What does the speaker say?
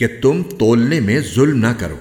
کہ تم تولنے میں ظلم نہ کرو۔